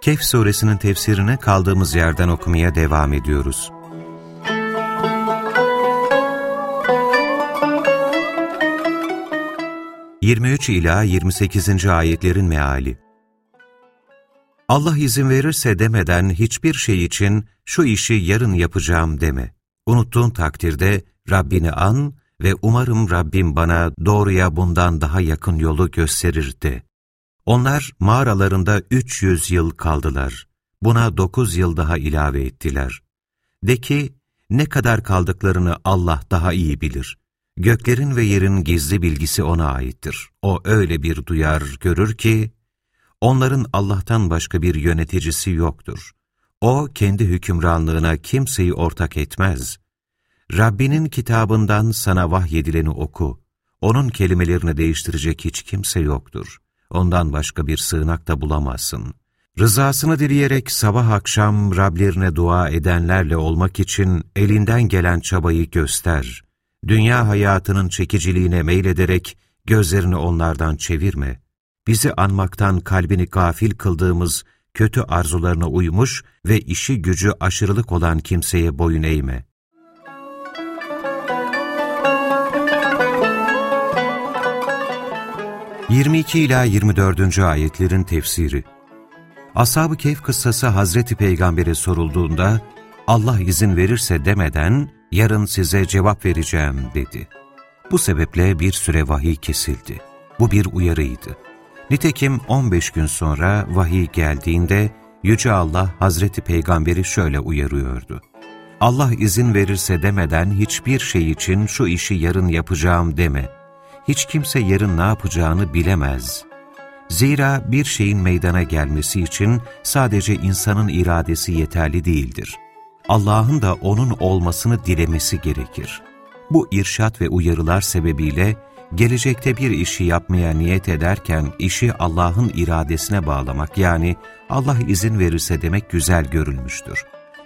Kehf suresinin tefsirini kaldığımız yerden okumaya devam ediyoruz. ...23 ila 28. ayetlerin meali Allah izin verirse demeden hiçbir şey için şu işi yarın yapacağım deme. Unuttuğun takdirde Rabbini an ve umarım Rabbim bana doğruya bundan daha yakın yolu gösterir de. Onlar mağaralarında 300 yıl kaldılar. Buna 9 yıl daha ilave ettiler. De ki, ne kadar kaldıklarını Allah daha iyi bilir. Göklerin ve yerin gizli bilgisi O'na aittir. O öyle bir duyar, görür ki, onların Allah'tan başka bir yöneticisi yoktur. O, kendi hükümranlığına kimseyi ortak etmez. Rabbinin kitabından sana vahyedileni oku. Onun kelimelerini değiştirecek hiç kimse yoktur. Ondan başka bir sığınak da bulamazsın. Rızasını dileyerek sabah akşam Rablerine dua edenlerle olmak için elinden gelen çabayı göster. Dünya hayatının çekiciliğine meylederek gözlerini onlardan çevirme. Bizi anmaktan kalbini gafil kıldığımız kötü arzularına uymuş ve işi gücü aşırılık olan kimseye boyun eğme. 22 ila 24. ayetlerin tefsiri. Ashab-ı Kehf kıssası Hazreti Peygamber'e sorulduğunda Allah izin verirse demeden yarın size cevap vereceğim dedi. Bu sebeple bir süre vahiy kesildi. Bu bir uyarıydı. Nitekim 15 gün sonra vahiy geldiğinde Yüce Allah Hazreti Peygamber'i şöyle uyarıyordu. Allah izin verirse demeden hiçbir şey için şu işi yarın yapacağım deme hiç kimse yarın ne yapacağını bilemez. Zira bir şeyin meydana gelmesi için sadece insanın iradesi yeterli değildir. Allah'ın da onun olmasını dilemesi gerekir. Bu irşat ve uyarılar sebebiyle gelecekte bir işi yapmaya niyet ederken işi Allah'ın iradesine bağlamak yani Allah izin verirse demek güzel görülmüştür.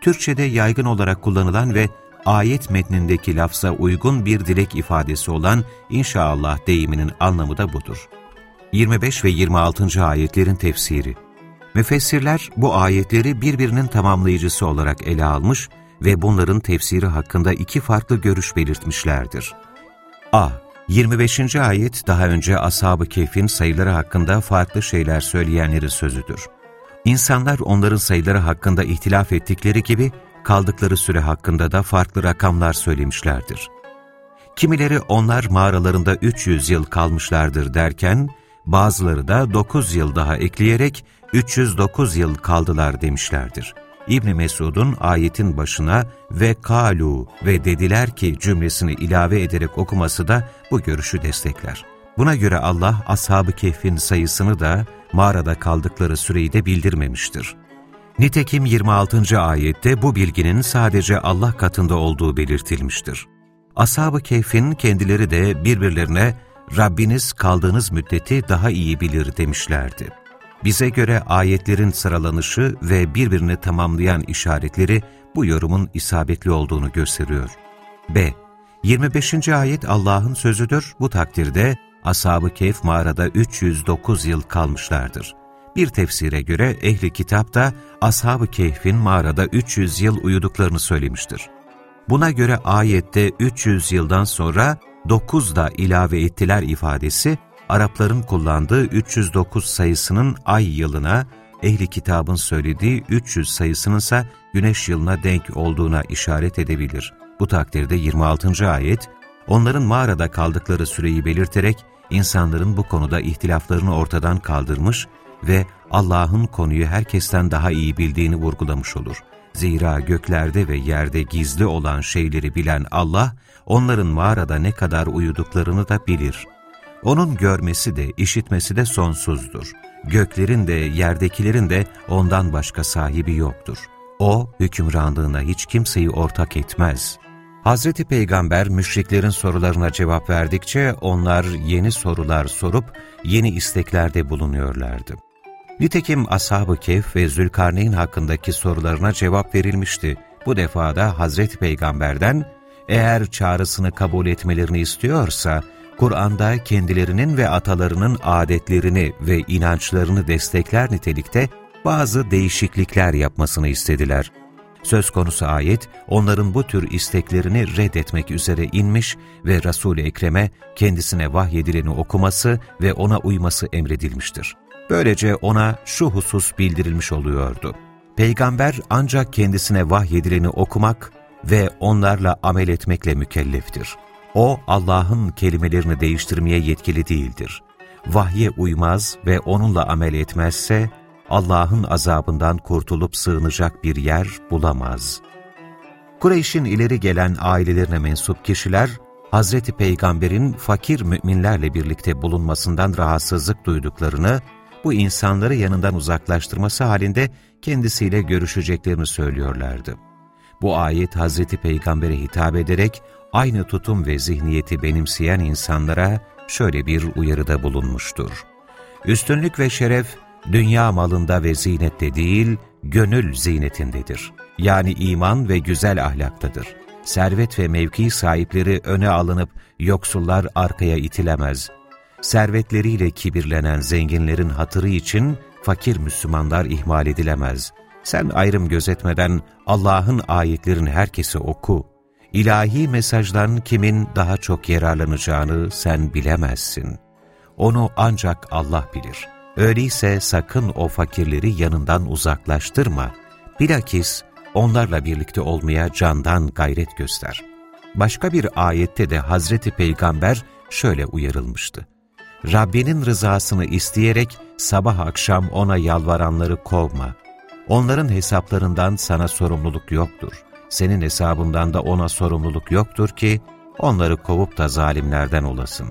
Türkçe'de yaygın olarak kullanılan ve ayet metnindeki lafza uygun bir dilek ifadesi olan inşallah deyiminin anlamı da budur. 25 ve 26. ayetlerin tefsiri Müfessirler bu ayetleri birbirinin tamamlayıcısı olarak ele almış ve bunların tefsiri hakkında iki farklı görüş belirtmişlerdir. A. 25. ayet daha önce Ashab-ı Kehf'in sayıları hakkında farklı şeyler söyleyenleri sözüdür. İnsanlar onların sayıları hakkında ihtilaf ettikleri gibi kaldıkları süre hakkında da farklı rakamlar söylemişlerdir. Kimileri onlar mağaralarında 300 yıl kalmışlardır derken, bazıları da 9 yıl daha ekleyerek 309 yıl kaldılar demişlerdir. İbn Mesud'un ayetin başına ve kalu ve dediler ki cümlesini ilave ederek okuması da bu görüşü destekler. Buna göre Allah ashab-ı kehfin sayısını da mağarada kaldıkları süreyi de bildirmemiştir. Nitekim 26. ayette bu bilginin sadece Allah katında olduğu belirtilmiştir. Ashab-ı Kehf'in kendileri de birbirlerine Rabbiniz kaldığınız müddeti daha iyi bilir demişlerdi. Bize göre ayetlerin sıralanışı ve birbirini tamamlayan işaretleri bu yorumun isabetli olduğunu gösteriyor. B. 25. ayet Allah'ın sözüdür. Bu takdirde Ashab-ı Kehf mağarada 309 yıl kalmışlardır. Bir tefsire göre ehli kitap da Ashab-ı Kehf'in mağarada 300 yıl uyuduklarını söylemiştir. Buna göre ayette 300 yıldan sonra 9 da ilave ettiler ifadesi, Arapların kullandığı 309 sayısının ay yılına, ehli kitabın söylediği 300 sayısının ise güneş yılına denk olduğuna işaret edebilir. Bu takdirde 26. ayet, onların mağarada kaldıkları süreyi belirterek insanların bu konuda ihtilaflarını ortadan kaldırmış ve Allah'ın konuyu herkesten daha iyi bildiğini vurgulamış olur. Zira göklerde ve yerde gizli olan şeyleri bilen Allah, onların mağarada ne kadar uyuduklarını da bilir. Onun görmesi de, işitmesi de sonsuzdur. Göklerin de, yerdekilerin de ondan başka sahibi yoktur. O, hükümranlığına hiç kimseyi ortak etmez. Hazreti Peygamber müşriklerin sorularına cevap verdikçe onlar yeni sorular sorup yeni isteklerde bulunuyorlardı. Nitekim Ashab-ı Kehf ve Zülkarneyn hakkındaki sorularına cevap verilmişti. Bu defada Hazreti Peygamber'den eğer çağrısını kabul etmelerini istiyorsa, Kur'an'da kendilerinin ve atalarının adetlerini ve inançlarını destekler nitelikte bazı değişiklikler yapmasını istediler. Söz konusu ayet, onların bu tür isteklerini reddetmek üzere inmiş ve Resul-i Ekrem'e kendisine vahyedileni okuması ve ona uyması emredilmiştir. Böylece ona şu husus bildirilmiş oluyordu. Peygamber ancak kendisine vahyedileni okumak ve onlarla amel etmekle mükelleftir. O, Allah'ın kelimelerini değiştirmeye yetkili değildir. Vahye uymaz ve onunla amel etmezse, Allah'ın azabından kurtulup sığınacak bir yer bulamaz. Kureyş'in ileri gelen ailelerine mensup kişiler, Hazreti Peygamber'in fakir müminlerle birlikte bulunmasından rahatsızlık duyduklarını, bu insanları yanından uzaklaştırması halinde kendisiyle görüşeceklerini söylüyorlardı. Bu ayet Hazreti Peygamber'e hitap ederek aynı tutum ve zihniyeti benimseyen insanlara şöyle bir uyarıda bulunmuştur. Üstünlük ve şeref, dünya malında ve zinette değil, gönül zinetindedir. Yani iman ve güzel ahlaktadır. Servet ve mevki sahipleri öne alınıp yoksullar arkaya itilemez. Servetleriyle kibirlenen zenginlerin hatırı için fakir Müslümanlar ihmal edilemez. Sen ayrım gözetmeden Allah'ın ayetlerini herkese oku. İlahi mesajdan kimin daha çok yararlanacağını sen bilemezsin. Onu ancak Allah bilir. Öyleyse sakın o fakirleri yanından uzaklaştırma. Bilakis onlarla birlikte olmaya candan gayret göster. Başka bir ayette de Hazreti Peygamber şöyle uyarılmıştı. Rabbinin rızasını isteyerek sabah akşam ona yalvaranları kovma. Onların hesaplarından sana sorumluluk yoktur. Senin hesabından da ona sorumluluk yoktur ki onları kovup da zalimlerden olasın.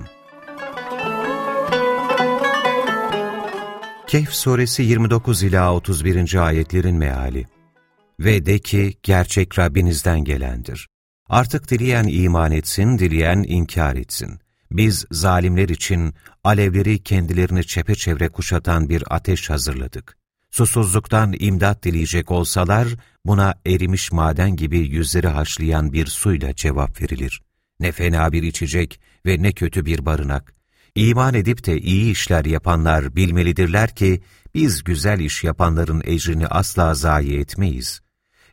Kehf suresi 29 ila 31. ayetlerin meali. Ve de ki gerçek Rabbinizden gelendir. Artık dileyen iman etsin, dileyen inkar etsin. Biz zalimler için alevleri kendilerini çepeçevre kuşatan bir ateş hazırladık. Susuzluktan imdat dileyecek olsalar, buna erimiş maden gibi yüzleri haşlayan bir suyla cevap verilir. Ne fena bir içecek ve ne kötü bir barınak. İman edip de iyi işler yapanlar bilmelidirler ki, biz güzel iş yapanların ecrini asla zayi etmeyiz.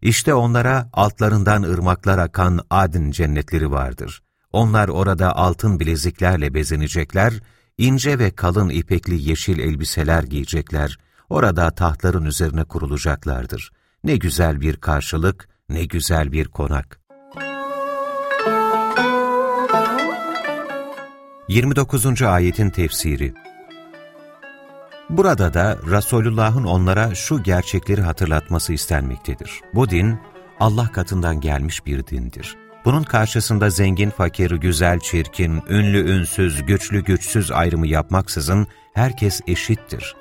İşte onlara altlarından ırmaklar akan adin cennetleri vardır. Onlar orada altın bileziklerle bezenecekler, ince ve kalın ipekli yeşil elbiseler giyecekler, orada tahtların üzerine kurulacaklardır. Ne güzel bir karşılık, ne güzel bir konak. 29. Ayetin Tefsiri Burada da Resulullah'ın onlara şu gerçekleri hatırlatması istenmektedir. Bu din, Allah katından gelmiş bir dindir. Bunun karşısında zengin, fakir, güzel, çirkin, ünlü, ünsüz, güçlü, güçsüz ayrımı yapmaksızın herkes eşittir.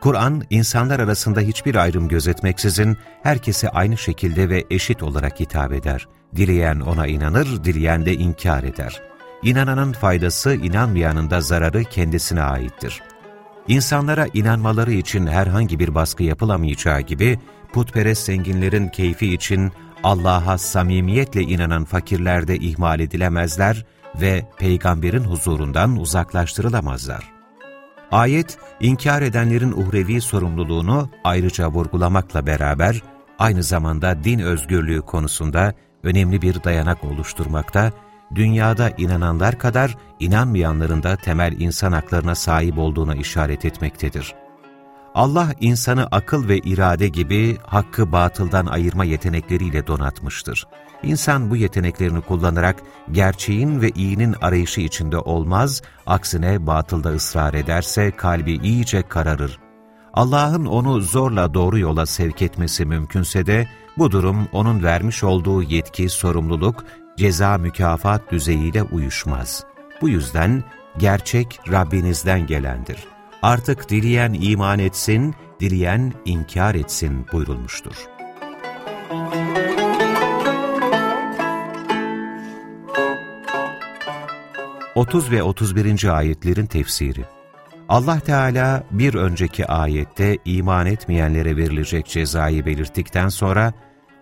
Kur'an, insanlar arasında hiçbir ayrım gözetmeksizin herkese aynı şekilde ve eşit olarak hitap eder. Dileyen ona inanır, dileyen de inkar eder. İnananın faydası, inanmayanın da zararı kendisine aittir. İnsanlara inanmaları için herhangi bir baskı yapılamayacağı gibi, putperest zenginlerin keyfi için Allah'a samimiyetle inanan fakirler de ihmal edilemezler ve peygamberin huzurundan uzaklaştırılamazlar. Ayet, inkar edenlerin uhrevi sorumluluğunu ayrıca vurgulamakla beraber, aynı zamanda din özgürlüğü konusunda önemli bir dayanak oluşturmakta, dünyada inananlar kadar inanmayanların da temel insan haklarına sahip olduğuna işaret etmektedir. Allah insanı akıl ve irade gibi hakkı batıldan ayırma yetenekleriyle donatmıştır. İnsan bu yeteneklerini kullanarak gerçeğin ve iyinin arayışı içinde olmaz, aksine batılda ısrar ederse kalbi iyice kararır. Allah'ın onu zorla doğru yola sevk etmesi mümkünse de bu durum onun vermiş olduğu yetki, sorumluluk, ceza mükafat düzeyiyle uyuşmaz. Bu yüzden gerçek Rabbinizden gelendir. Artık dileyen iman etsin, dileyen inkar etsin buyurulmuştur. Otuz ve 31. ayetlerin tefsiri Allah Teala bir önceki ayette iman etmeyenlere verilecek cezayı belirttikten sonra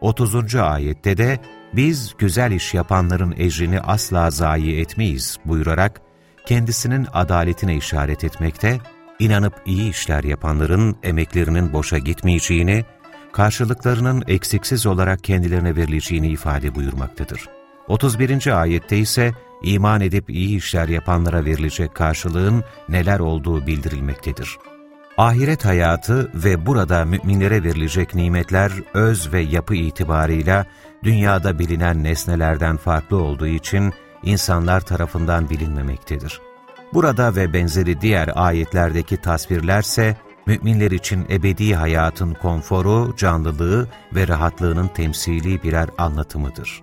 30. ayette de biz güzel iş yapanların ecrini asla zayi etmeyiz buyurarak kendisinin adaletine işaret etmekte, inanıp iyi işler yapanların emeklerinin boşa gitmeyeceğini, karşılıklarının eksiksiz olarak kendilerine verileceğini ifade buyurmaktadır. 31. ayette ise iman edip iyi işler yapanlara verilecek karşılığın neler olduğu bildirilmektedir. Ahiret hayatı ve burada müminlere verilecek nimetler öz ve yapı itibarıyla dünyada bilinen nesnelerden farklı olduğu için insanlar tarafından bilinmemektedir. Burada ve benzeri diğer ayetlerdeki tasvirlerse müminler için ebedi hayatın konforu, canlılığı ve rahatlığının temsili birer anlatımıdır.